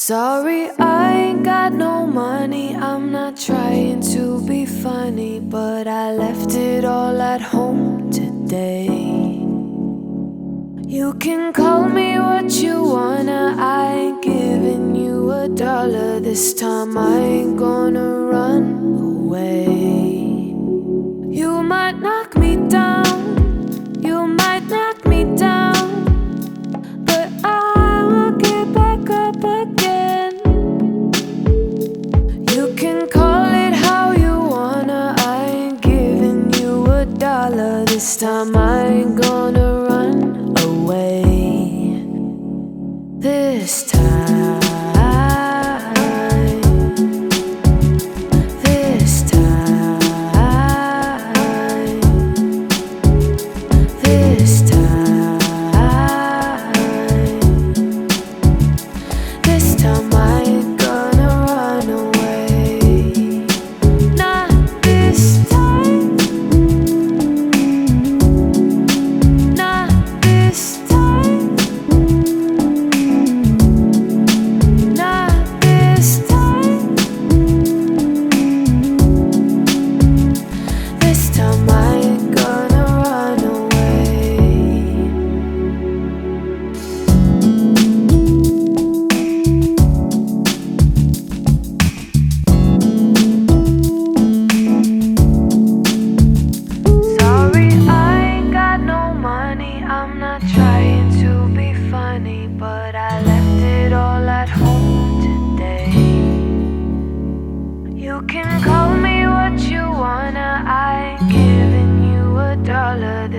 Sorry, I ain't got no money. I'm not trying to be funny, but I left it all at home today. You can call me what you wanna. I ain't giving you a dollar this time. I ain't gonna run away. This time. I ain't gonna run away. This time.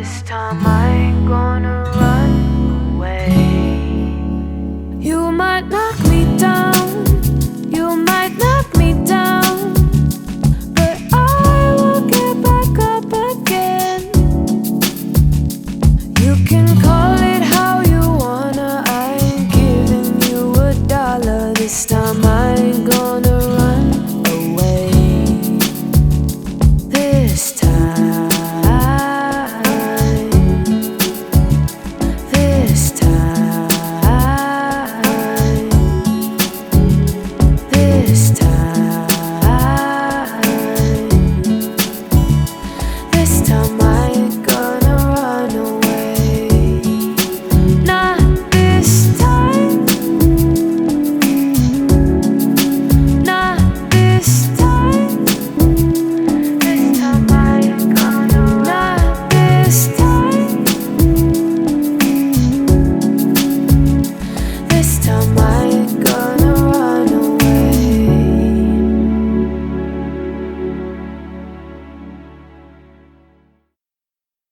this time I ain't gonna run away. You might knock me down, you might knock me down, but I will get back up again. You can